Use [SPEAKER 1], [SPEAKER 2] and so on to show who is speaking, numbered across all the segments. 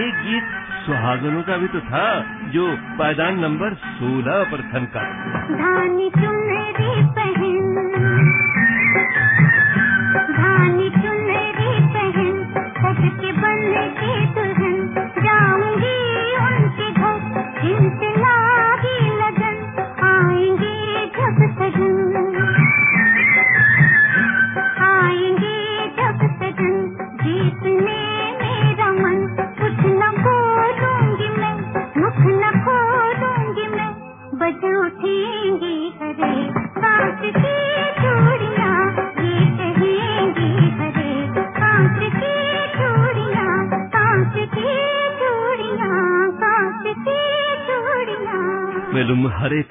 [SPEAKER 1] एक गीत सुहागनों का भी तो था जो पायदान नंबर सोलह पर थनका।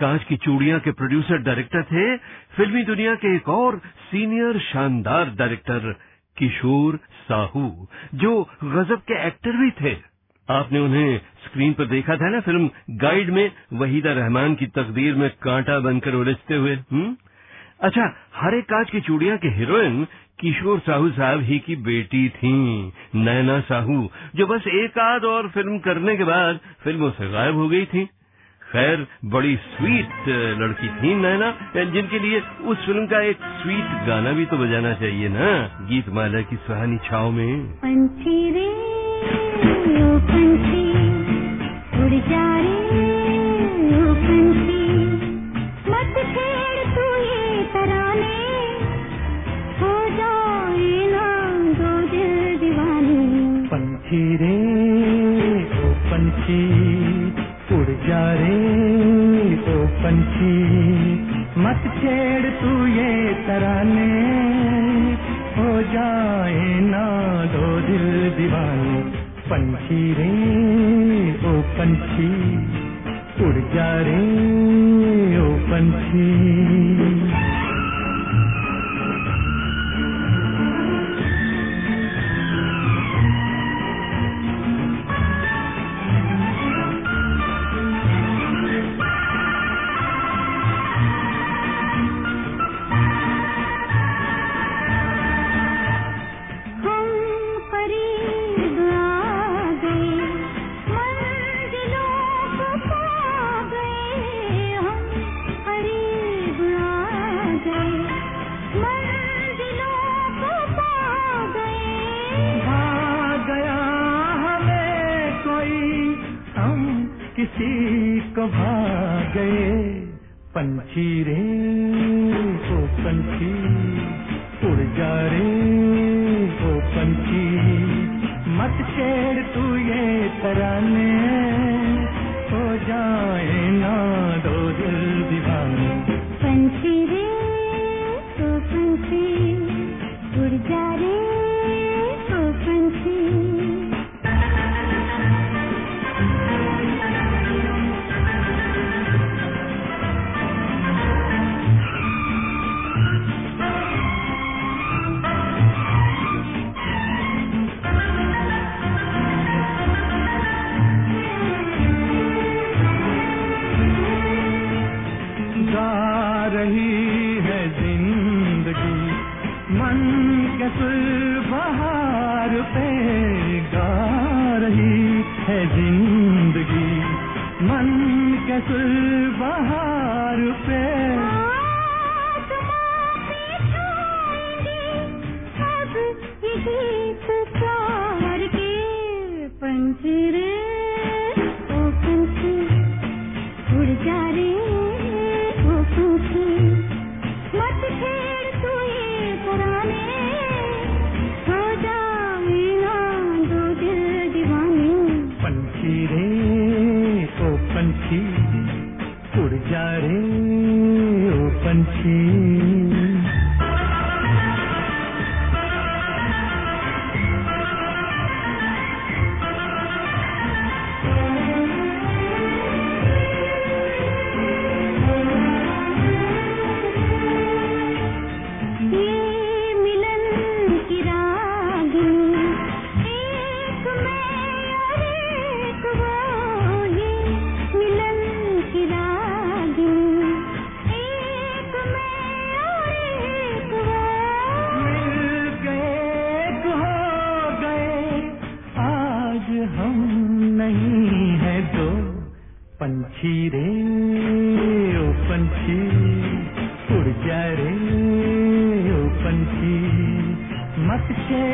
[SPEAKER 2] कांच की चूड़ियाँ के
[SPEAKER 1] प्रोड्यूसर डायरेक्टर थे, फिल्मी दुनिया के एक और सीनियर शानदार डायरेक्टर किशोर साहू, जो गजब के एक्टर भी थे आपने उन्हें स्क्रीन पर देखा था ना फ़िल्म गाइड में, वहीदा रहमान की तकदीर में कांटा बनकर उलझते हुए हुँ? अच्छा हरे कांच की चूड़िया के हीरोइन किशोर साहू साहब ही की बेटी थी, नैना साहू, जो बस एक आध और फ़िल्म करने के बाद फ़िल्मों से गायब हो गई थी खैर बड़ी स्वीट लड़की थी नैना जिनके लिए उस फ़िल्म का एक स्वीट गाना भी तो बजाना चाहिए ना गीत माला की सुहानी छाव में।
[SPEAKER 2] पंछी रे ओ पंछी उड़ जा रे ओ पंछी। मत छेड़ तू ये तराने हो जाए ना दो दिल दीवाने।
[SPEAKER 3] पंछी रे जा रे ओ पंछी। मत छेड़ तू ये तराने। हो जाए ना दो दिल दीवाने। पंछी रे ओ पंछी, उड़ जा रे ओ पंछी।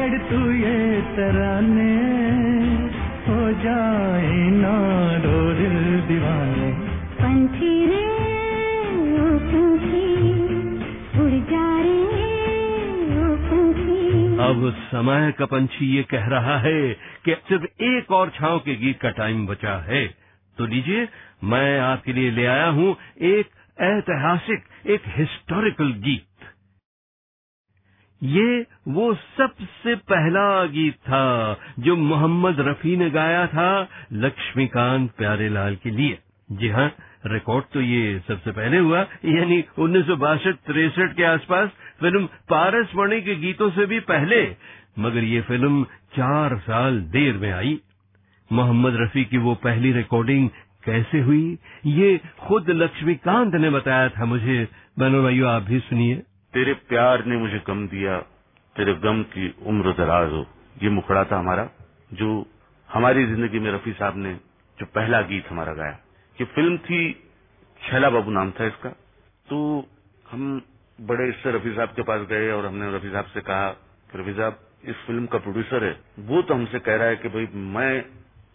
[SPEAKER 3] छेड़ तू ये तराने हो जाए ना दो दिल दीवाने।
[SPEAKER 2] पंछी रे ओ पंछी उड़ जा रे ओ पंछी। अब
[SPEAKER 1] समय का पंछी ये कह रहा है कि सिर्फ़ एक और छाव के गीत का टाइम बचा है। तो लीजिए मैं आपके लिए ले आया हूँ एक ऐतिहासिक एक हिस्टोरिकल गीत। ये वो सबसे पहला गीत था जो मोहम्मद रफी ने गाया था लक्ष्मीकांत प्यारेलाल के लिए। जी हाँ रिकॉर्ड तो ये सबसे पहले हुआ, यानी उन्नीस सौ बासठ तिरसठ के आसपास फ़िल्म पारस मणि के गीतों से भी पहले, मगर ये फ़िल्म चार साल देर में आई। मोहम्मद रफी की वो पहली रिकॉर्डिंग कैसे हुई, ये खुद लक्ष्मीकांत ने बताया था मुझे। बहनों भाइयों, आप भी सुनिए।
[SPEAKER 4] तेरे प्यार ने मुझे गम दिया, तेरे गम की उम्र दराज हो। ये मुखड़ा था हमारा, जो हमारी ज़िंदगी में रफी साहब ने, जो पहला गीत हमारा गाया। ये फ़िल्म थी छैला बाबू नाम था इसका। तो हम बड़े इससे रफी साहब के पास गए और हमने रफी साहब से कहा कि रफी साहब, इस फ़िल्म का प्रोड्यूसर है। वो तो हमसे कह रहा है कि भाई, मैं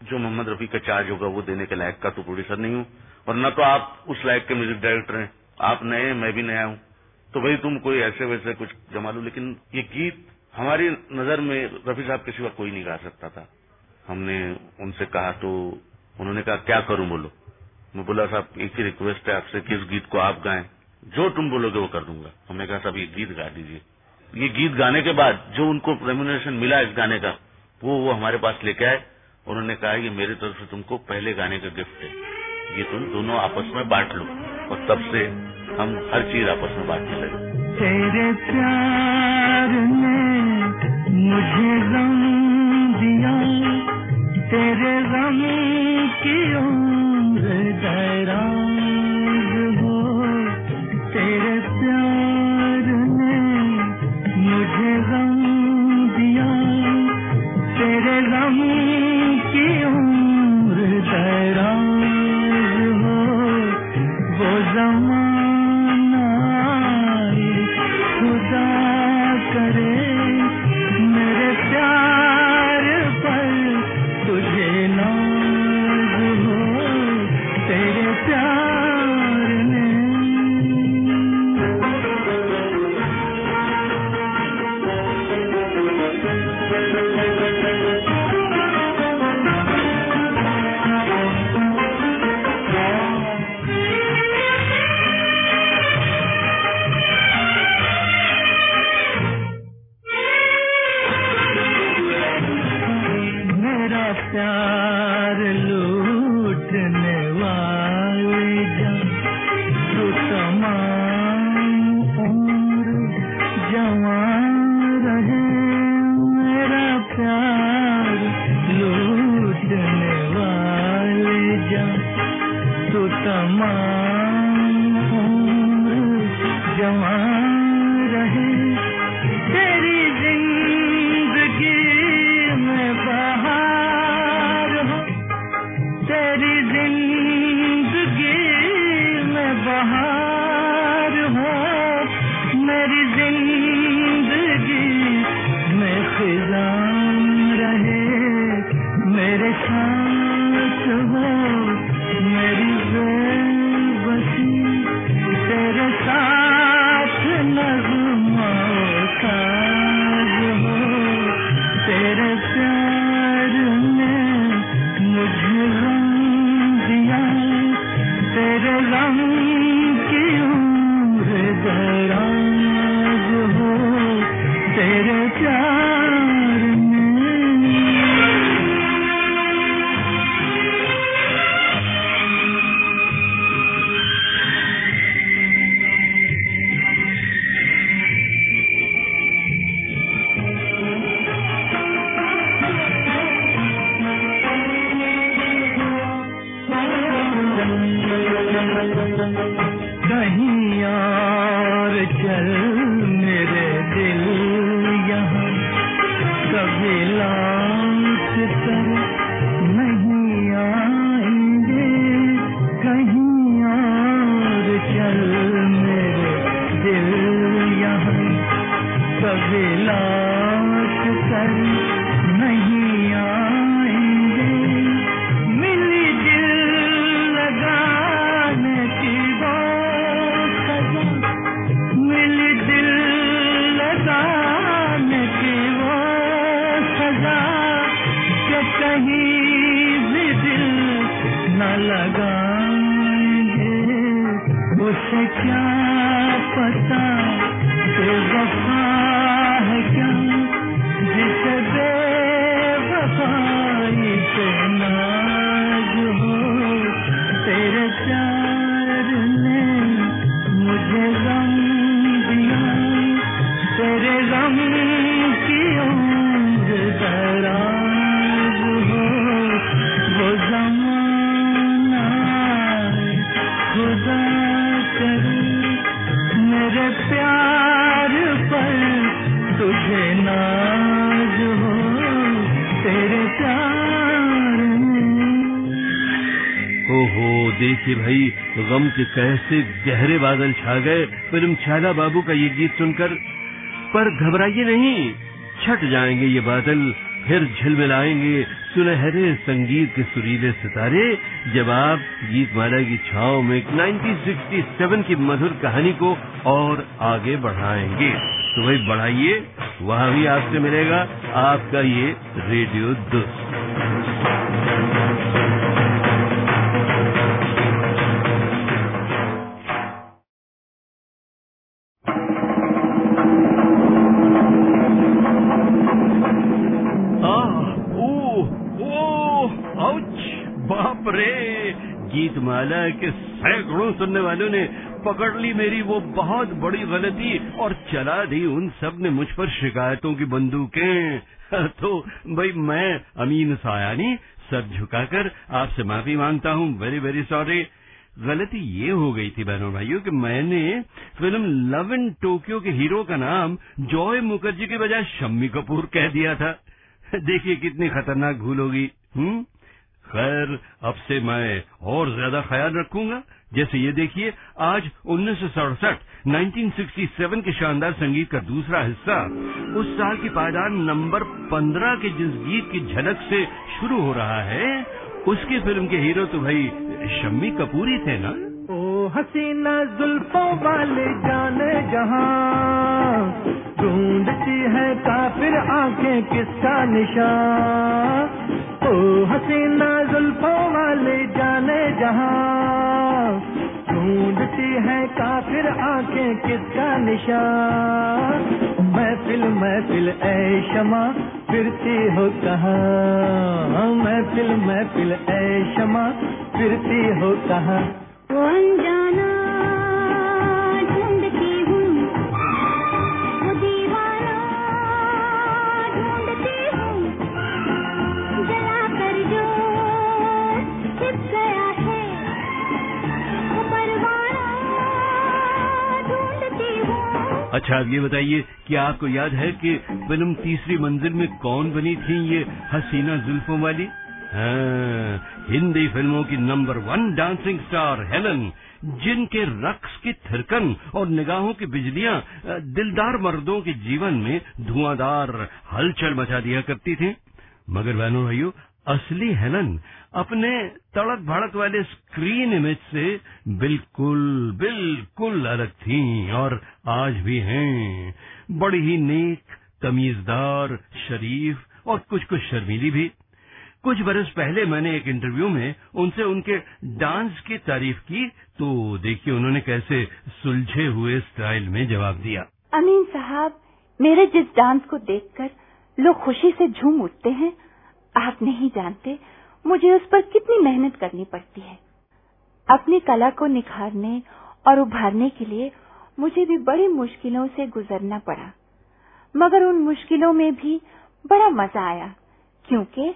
[SPEAKER 4] जो मोहम्मद रफी का चार्ज होगा, वो देने के लायक का तो प्रोड्यूसर नहीं हूँ। और न तो आप उस लायक के म्यूज़िक डायरेक्टर हैं। आप नए मैं भी नया हूँ। तो भाई तुम कोई ऐसे वैसे कुछ जमा लो, लेकिन ये गीत हमारी नज़र में रफी साहब के सिवा कोई नहीं गा सकता था। हमने उनसे कहा तो उन्होंने कहा, क्या करूँ बोलो? मैं बोला, साहब, एक ही रिक्वेस्ट है आपसे कि इस गीत को आप गाएँ। जो तुम बोलोगे वो कर दूँगा। हमने कहा, साहब, ये गीत गा दीजिए। ये गीत गाने के बाद जो उनको रेम्यूनरेशन मिला इस गाने का, वो वो हमारे पास लेके आए। उन्होंने कहा, ये मेरी तरफ़ से तुमको पहले गाने का गिफ्ट है। ये तुम दोनों आपस में बांट लो। और तब से हम हर चीज़ आपस में बांटने लगे।
[SPEAKER 3] तेरे प्यार ने मुझे गम दिया, तेरे गम की उम्र हो तेरे प्यार
[SPEAKER 1] Oh, कैसे गहरे बादल छा गए। फ़िल्म छाला बाबू का ये गीत सुनकर। पर घबराइए नहीं, छट जाएँगे ये बादल, फिर झिलमिलाएँगे। सुनहरे संगीत के सुरीले सितारे, जब आप गीत माला की छाव में 1967 की मधुर कहानी को और आगे बढ़ाएँगे। तो भाई बढ़ाइए, वहाँ भी आपसे मिलेगा आपका ये रेडियो दोस्त। गीतमाला के सैकड़ों सुनने वालों ने पकड़ ली मेरी वो बहुत बड़ी गलती और चला दी उन सबने मुझ पर शिकायतों की बंदूकें। तो भाई मैं अमीन सायानी, सर झुकाकर आपसे माफ़ी माँगता हूँ। वेरी वेरी सॉरी गलती ये हो गई थी बहनों भाइयों कि मैंने फ़िल्म लव इन टोक्यो के हीरो का नाम जॉय मुखर्जी के बजाय शम्मी कपूर कह दिया था। देखिए कितनी खतरनाक भूल होगी। हम्म? खैर, अब से मैं और ज़्यादा ख्याल रखूँगा। जैसे ये देखिए, आज उन्नीस 1967 के शानदार संगीत का दूसरा हिस्सा, उस साल की पायदान नंबर 15 के जिस गीत की झलक से शुरू हो रहा है, उसकी फ़िल्म के हीरो तो भाई शम्मी कपूर ही थे ना?
[SPEAKER 3] ओ, हसीना जुल्फों वाले जाने जहाँ, ढूंढती है काफिर आँखें किसका निशान? हसीना जुल्फों वाले जाने जहाँ। ढूंढती है काफिर आँखें किसका निशान? महफिल महफिल, ऐ शमा, फिरती हो कहाँ? महफिल महफिल, ऐ शमा, फिरती हो कहाँ?
[SPEAKER 2] वो अनजाना
[SPEAKER 1] अच्छा आप ये बताइए कि आपको याद है कि फ़िल्म तीसरी मंजिल में कौन बनी थी ये हसीना जुल्फों वाली? हाँ, हिंदी फ़िल्मों की number one dancing star Helen जिनके रक्स की थिरकन और निगाहों की बिजलियाँ दिलदार मर्दों के जीवन में धुआंधार हलचल मचा दिया करती थी। मगर बहनों भाइयों असली हेलन अपने तड़क भड़क वाले स्क्रीन इमेज से बिल्कुल बिल्कुल अलग थी और आज भी हैं। बड़ी ही नेक, तमीजदार, शरीफ और कुछ कुछ शर्मीली भी। कुछ बरस पहले मैंने एक इंटरव्यू में उनसे उनके डांस की तारीफ़ की तो देखिए उन्होंने कैसे सुलझे हुए स्टाइल में जवाब दिया।
[SPEAKER 5] अमीन साहब, मेरे जिस डांस को देखकर लोग खुशी से झूम उठते हैं आप नहीं जानते, मुझे उस पर कितनी मेहनत करनी पड़ती है। अपनी कला को निखारने और उभारने के लिए मुझे भी बड़ी मुश्किलों से गुजरना पड़ा। मगर उन मुश्किलों में भी बड़ा मज़ा आया, क्योंकि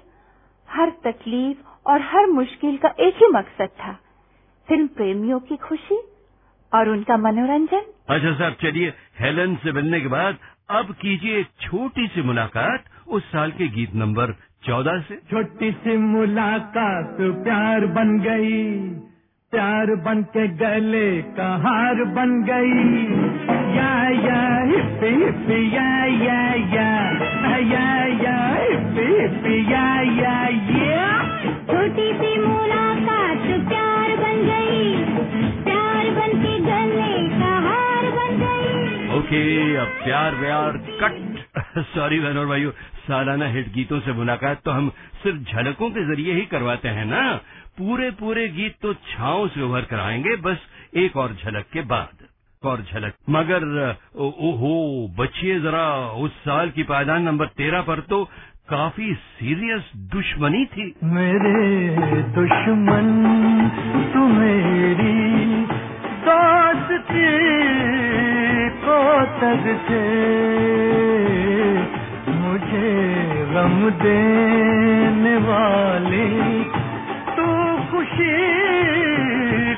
[SPEAKER 5] हर तकलीफ़ और हर मुश्किल का एक ही मकसद था, फ़िल्म प्रेमियों की खुशी और उनका मनोरंजन।
[SPEAKER 1] अच्छा साहब, चलिए हेलन से मिलने के बाद अब कीजिए छोटी सी मुलाकात उस साल के गीत नंबर चौदह से?
[SPEAKER 3] छोटी सी मुलाकात प्यार बन गई प्यार बन के गले का हार बन गई। या या हिप्पी हिप्पी या या या या या हिप्पी हिप्पी या या या।
[SPEAKER 2] छोटी सी मुलाकात प्यार बन गई प्यार बन के गले का हार बन गई।
[SPEAKER 1] ओके अब प्यार व्यार कट सॉरी बहन और भाइयों, सालाना हिट गीतों से मुलाकात तो हम सिर्फ़ झलकों के ज़रिए ही करवाते हैं ना? पूरे पूरे गीत तो छाओं से उभर कर आएँगे, बस एक और झलक के बाद। और झलक। मगर ओहो, बचिए जरा, उस साल की पायदान नंबर तेरह पर तो काफ़ी सीरियस दुश्मनी थी।
[SPEAKER 3] मेरे दुश्मन, तू मेरी दोस्ती को तग से मुझे गम देने वाली तू खुशी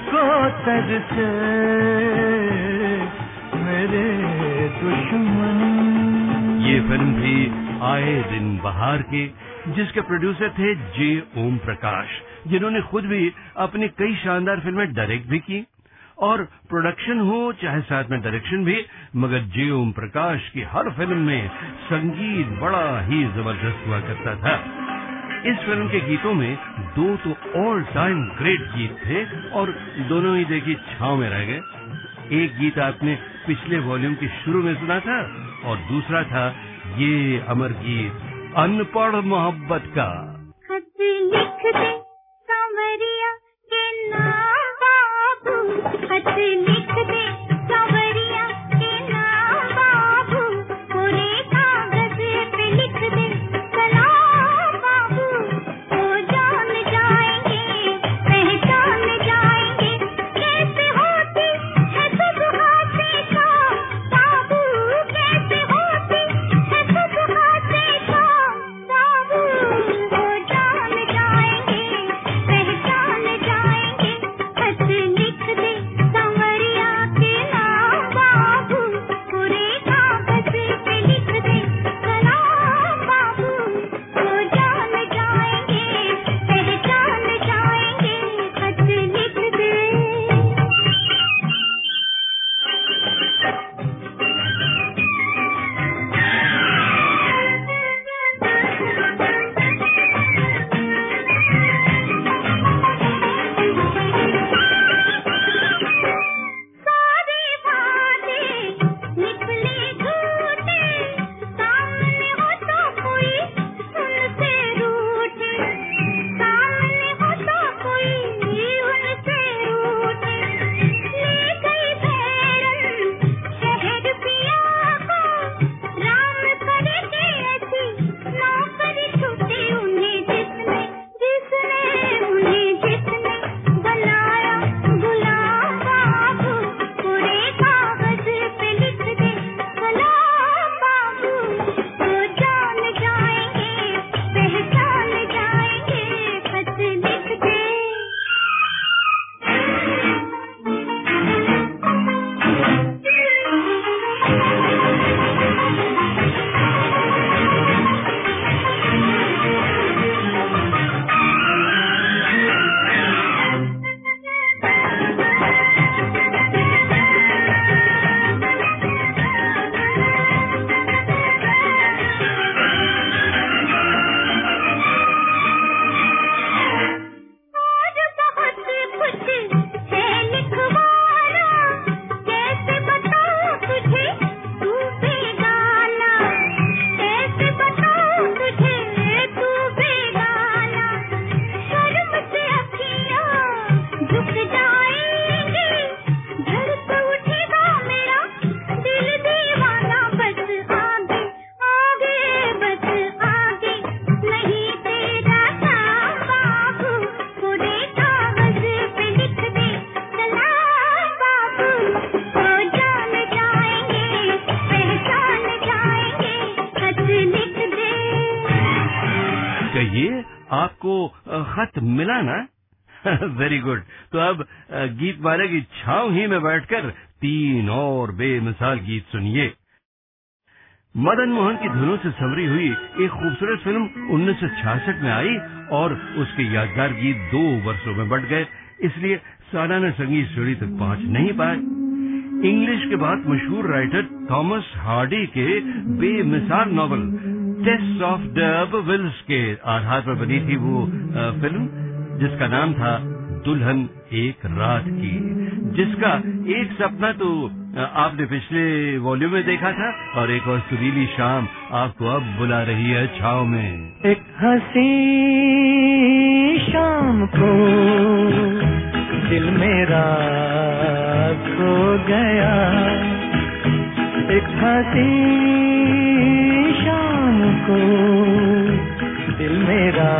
[SPEAKER 3] को तग से मेरे दुश्मन।
[SPEAKER 1] ये फ़िल्म थी आए दिन बहार के, जिसके प्रोड्यूसर थे जे ओम प्रकाश जिन्होंने खुद भी अपनी कई शानदार फ़िल्में डायरेक्ट भी की। और प्रोडक्शन हो, चाहे साथ में डायरेक्शन भी, मगर जे ओम प्रकाश की हर फ़िल्म में संगीत बड़ा ही ज़बरदस्त हुआ करता था। इस फ़िल्म के गीतों में दो तो ऑल टाइम ग्रेट गीत थे और दोनों ही देखिए छाव में रह गए। एक गीत आपने पिछले वॉल्यूम के शुरू में सुना था और दूसरा था ये अमर गीत, अनपढ़ मोहब्बत
[SPEAKER 2] का। लिख दे के नाम। बाबू खत लिख
[SPEAKER 1] आपको खत मिला ना? वेरी गुड तो अब गीत मारे की छाव ही में बैठकर तीन और बेमिसाल गीत सुनिए। मदन मोहन की धुनों से संवरी हुई एक खूबसूरत फ़िल्म 1966 में आई और उसके यादगार गीत दो वर्षों में बढ़ गए। इसलिए सालाना संगीत सीढ़ी तक पहुँच नहीं पाए। इंग्लिश के बाद मशहूर राइटर थॉमस हार्डी के बेमिसाल novel test of the wills के आधार पर बनी थी वो फ़िल्म। जिसका नाम था दुल्हन एक रात की। जिसका एक सपना तो आपने पिछले वॉल्यूम में देखा था, और एक और सुरीली शाम आपको अब बुला रही है छाव में।
[SPEAKER 3] एक हसी शाम को दिल मेरा खो गया। एक हँसी शाम को दिल मेरा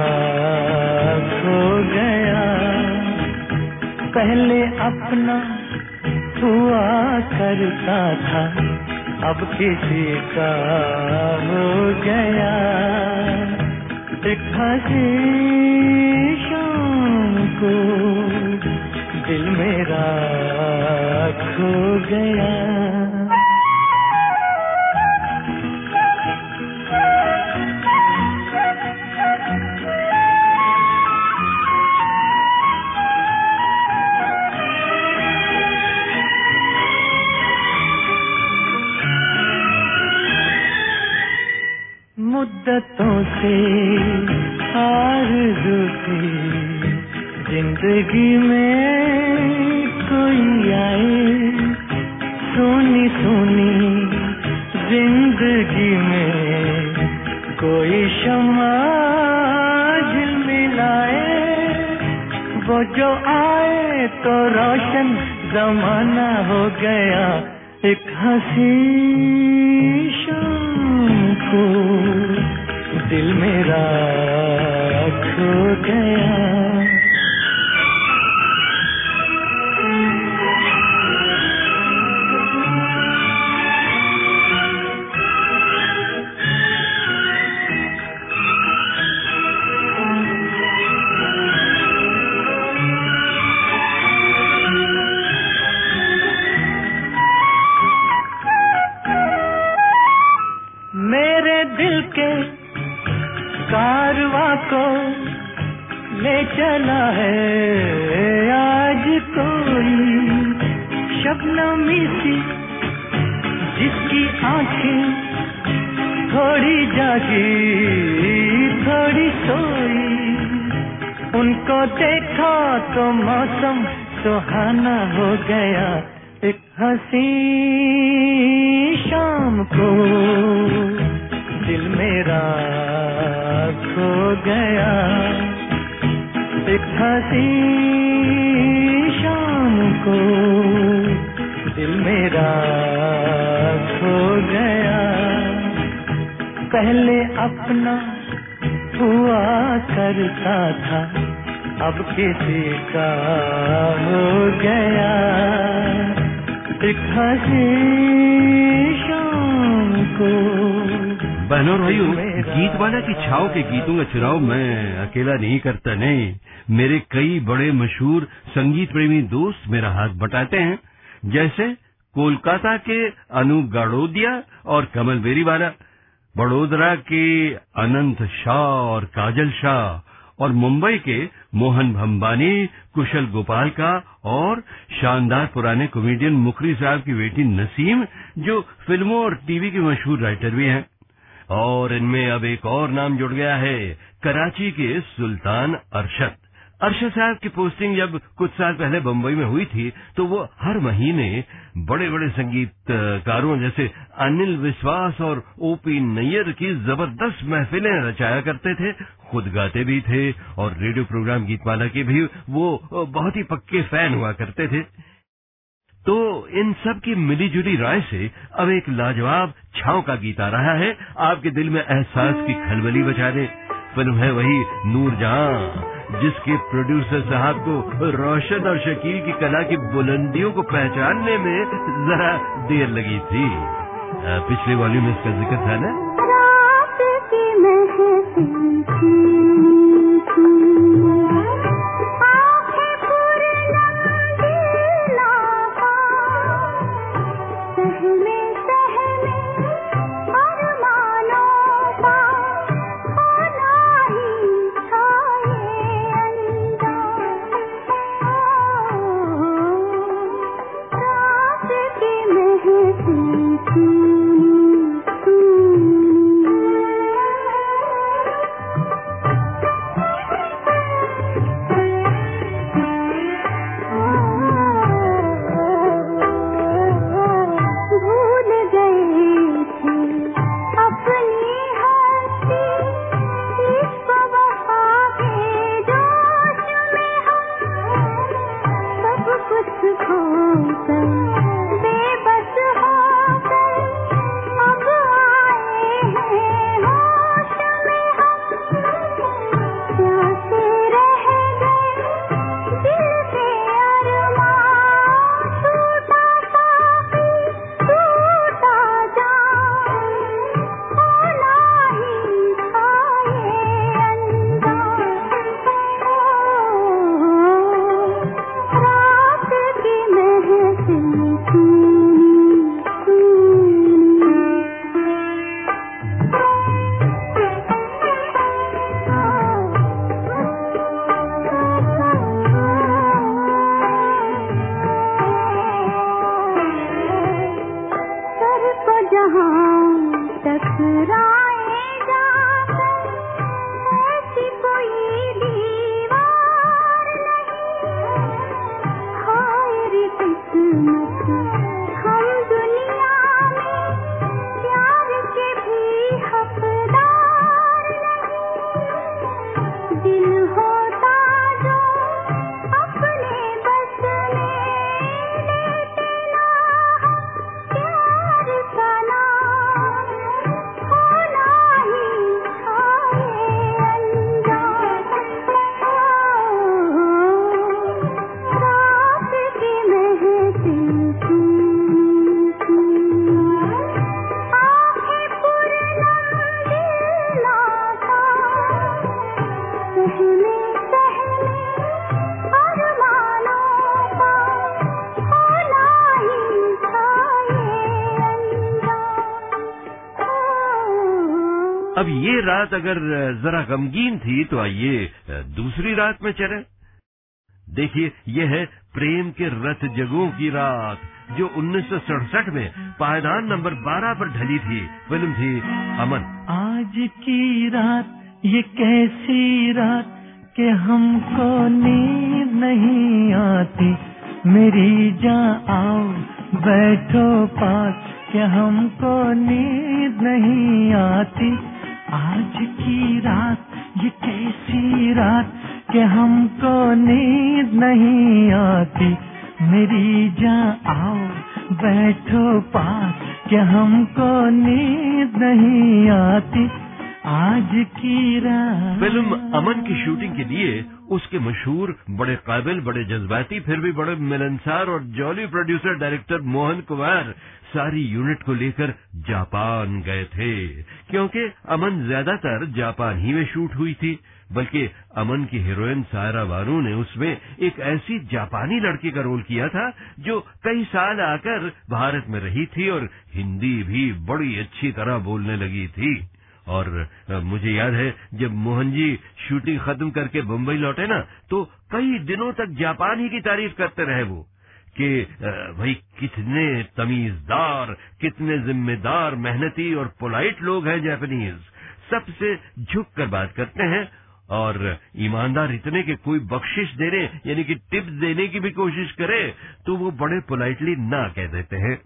[SPEAKER 3] पहले अपना हुआ करता था, अब किसी का हो गया। एक हँसी शाम को दिल मेरा खो गया। मुद्दतों से आरज़ू थी ज़िंदगी में कोई आए। सोनी सोनी, ज़िंदगी में कोई शमा मिलाए। वो जो आए तो रोशन जमाना हो गया एक हँसी शाम को दिल मेरा खो गया। को ले चला है। आज कोई शबनमी सी जिसकी आँखें थोड़ी जागी, थोड़ी सोई। उनको देखा तो मौसम सुहाना हो गया। एक हसी शाम को दिल मेरा खो गया। एक हँसी शाम को दिल मेरा खो गया। पहले अपना हुआ करता था, अब किसी का हो गया। एक हँसी शाम को
[SPEAKER 1] बहनों भाइयों गीतवाला की छाव के गीतों का चुनाव मैं अकेला नहीं करता, नहीं। मेरे कई बड़े मशहूर संगीत प्रेमी दोस्त मेरा हाथ बटाते हैं, जैसे कोलकाता के अनूप गाड़ोदिया और कमल बेरीवाला, बड़ोदरा के अनंत शाह और काजल शाह, और मुंबई के मोहन भंबानी, कुशल गोपाल का और शानदार पुराने कॉमेडियन मुखरी साहब की बेटी नसीम, जो फ़िल्मों और टीवी के मशहूर राइटर भी हैं। और इनमें अब एक और नाम जुड़ गया है, कराची के सुल्तान अरशद। अरशद साहब की पोस्टिंग जब कुछ साल पहले बम्बई में हुई थी तो वो हर महीने बड़े बड़े संगीतकारों जैसे अनिल विश्वास और ओपी नैयर की ज़बरदस्त महफिलें रचाया करते थे, खुद गाते भी थे, और रेडियो प्रोग्राम गीतमाला के भी वो बहुत ही पक्के फ़ैन हुआ करते थे। तो इन सब की मिलीजुली राय से अब एक लाजवाब छाव का गीत आ रहा है। आपके दिल में एहसास की खलबली बचा दे। फ़िल्म है वही नूर जहाँ, जिसके प्रोड्यूसर साहब को रोशन और शकील की कला की बुलंदियों को पहचानने में जरा देर लगी थी। पिछले वॉल्यूम में इसका ज़िक्र था ना?
[SPEAKER 2] रात
[SPEAKER 1] अगर जरा गमगीन थी तो आइए दूसरी रात में चले। देखिए ये है प्रेम के रथ जगों की रात, जो 1967 में पायदान नंबर 12 पर ढली थी। फ़िल्म थी अमन।
[SPEAKER 3] आज की रात, ये कैसी रात कि हमको नींद नहीं आती। मेरी जा आओ, बैठो पास, कि हमको नींद नहीं आती। आज की रात ये कैसी रात के हमको नींद नहीं आती। मेरी जा आओ बैठो पास के हमको नींद नहीं आती। आज की रात
[SPEAKER 1] फ़िल्म अमन की शूटिंग के लिए उसके मशहूर, बड़े काबिल, बड़े जज्बाती, फिर भी बड़े मिलनसार और jolly producer director Mohan Kumar सारी यूनिट को लेकर जापान गए थे। क्योंकि अमन ज़्यादातर जापान ही में शूट हुई थी, बल्कि अमन की हीरोइन सायरा बानू ने उसमें एक ऐसी जापानी लड़की का रोल किया था, जो कई साल आकर भारत में रही थी और हिंदी भी बड़ी अच्छी तरह बोलने लगी थी। और मुझे याद है, जब मोहन जी शूटिंग खत्म करके मुंबई लौटे ना तो कई दिनों तक जापान ही की तारीफ़ करते रहे वो, कि भाई कितने तमीजदार, कितने जिम्मेदार, मेहनती और पोलाइट लोग हैं जापानीज। सबसे झुक कर बात करते हैं और ईमानदार इतने कि कोई बख्शिश देने, यानी कि टिप्स देने की भी कोशिश करे तो वो बड़े पोलाइटली ना कह देते हैं।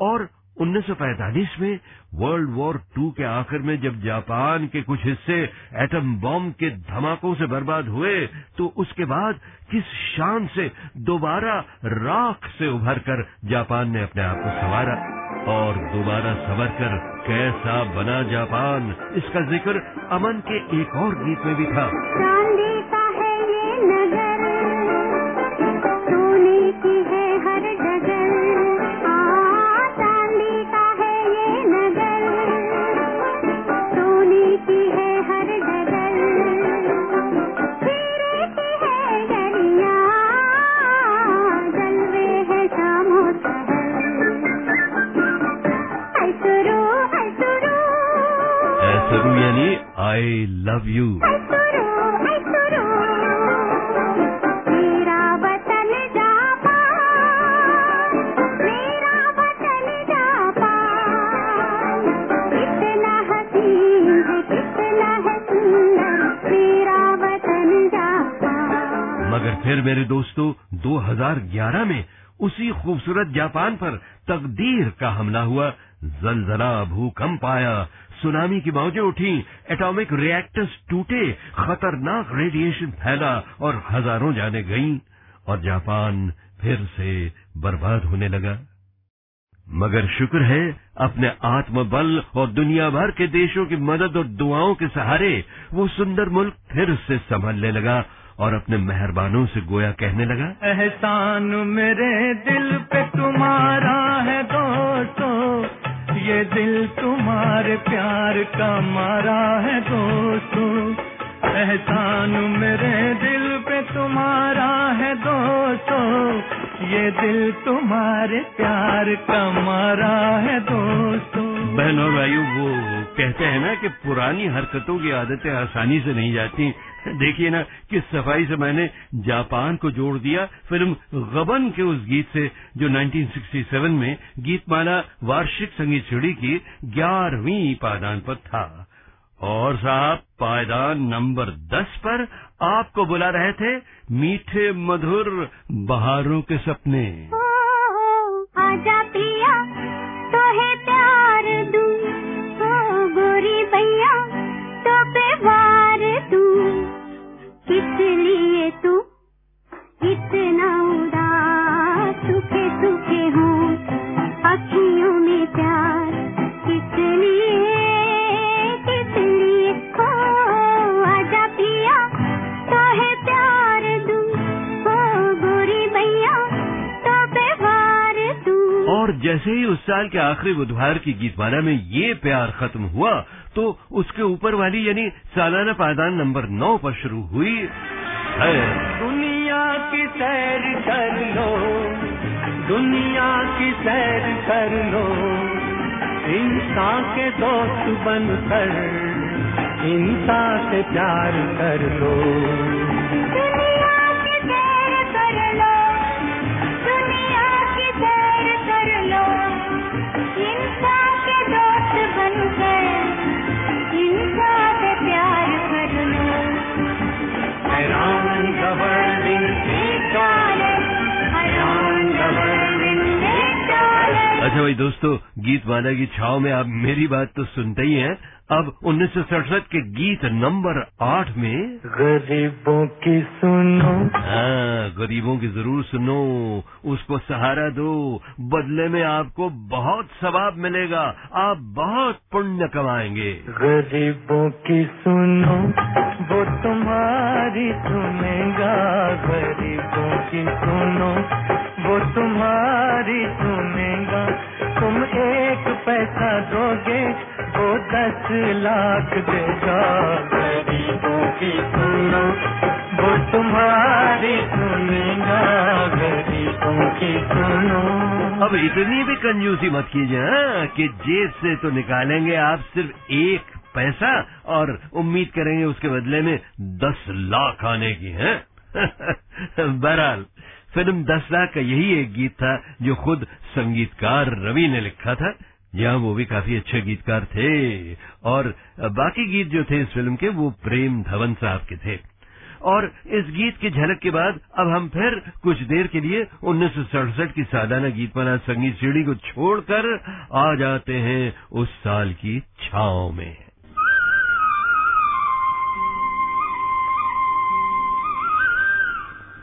[SPEAKER 1] और 1945 में वर्ल्ड वॉर टू के आखिर में जब जापान के कुछ हिस्से एटम बॉम्ब के धमाकों से बर्बाद हुए तो उसके बाद किस शान से दोबारा राख से उभरकर जापान ने अपने आप को संवारा और दोबारा संवर कर कैसा बना जापान, इसका ज़िक्र अमन के एक और गीत में भी था।
[SPEAKER 2] मेरा लव जापान
[SPEAKER 1] मगर फिर मेरे दोस्तों 2011 में उसी खूबसूरत जापान पर तकदीर का हमला हुआ जलजला भूकंप आया। सुनामी की मौजें उठी, एटॉमिक रिएक्टर्स टूटे, खतरनाक रेडिएशन फैला और हज़ारों जाने गईं और जापान फिर से बर्बाद होने लगा। मगर शुक्र है, अपने आत्मबल और दुनिया भर के देशों की मदद और दुआओं के सहारे वो सुंदर मुल्क फिर से संभलने लगा और अपने मेहरबानों से गोया कहने लगा,
[SPEAKER 3] एहसान मेरे दिल पे तुम्हारा है दोस्तों। ये दिल तुम्हारे प्यार का मारा है दोस्तों। एहसान मेरे दिल पे तुम्हारा है दोस्तों। ये दिल तुम्हारे प्यार का मारा है दोस्तों।
[SPEAKER 1] बहनों भाइयों, वो कहते हैं ना कि पुरानी हरकतों की आदतें आसानी से नहीं जाती। देखिए ना किस सफ़ाई से मैंने जापान को जोड़ दिया फ़िल्म गबन के उस गीत से, जो 1967 में गीतमाला वार्षिक संगीत सीढ़ी की ग्यारहवीं पादान पर था। और साहब पायदान नंबर दस पर आपको बुला रहे थे मीठे मधुर बहारों के सपने।
[SPEAKER 2] ओ, आजा पिया तो है प्यार दूँ। ओ गोरी भैया तो पे वार दूँ। किस लिए तू इतना
[SPEAKER 1] जैसे ही उस साल के आखिरी बुधवार की गीतमाला में ये प्यार खत्म हुआ तो उसके ऊपर वाली यानी सालाना पायदान नंबर नौ पर शुरू हुई
[SPEAKER 3] दुनिया की सैर कर लो, दुनिया की सैर कर लो इंसान के दोस्त बनकर इंसान से प्यार कर लो।
[SPEAKER 1] अच्छा भाई दोस्तों गीत गीतमाला की छाव में आप मेरी बात तो सुनते ही हैं। अब उन्नीस सौ सड़सठ के गीत नंबर आठ में
[SPEAKER 3] गरीबों की सुनो।
[SPEAKER 1] हाँ गरीबों की ज़रूर सुनो। उसको सहारा दो। बदले में आपको बहुत सवाब मिलेगा। आप बहुत पुण्य कमाएँगे।
[SPEAKER 3] गरीबों की सुनो। वो तुम्हारी सुनेगा। गरीबों की सुनो। वो तुम्हारी सुनेगा। तुम एक पैसा दोगे वो दस लाख देगा। गरीबों की सुनो वो तुम्हारी सुनेगा। गरीबों की सुनो।
[SPEAKER 1] अब इतनी भी कंजूसी मत कीजिए हाँ, कि जेब से तो निकालेंगे आप सिर्फ़ एक पैसा और उम्मीद करेंगे उसके बदले में दस लाख आने की है। बहरहाल। फ़िल्म दस लाख का यही एक गीत था, जो खुद संगीतकार रवि ने लिखा था। जहाँ वो भी काफ़ी अच्छे गीतकार थे। और बाकी गीत जो थे इस फ़िल्म के, वो प्रेम धवन साहब के थे। और इस गीत की झलक के बाद अब हम फिर कुछ देर के लिए उन्नीस सौ सड़सठ की सालाना गीतमाला संगीत सीढ़ी को छोड़कर आ जाते हैं उस साल की छाव में।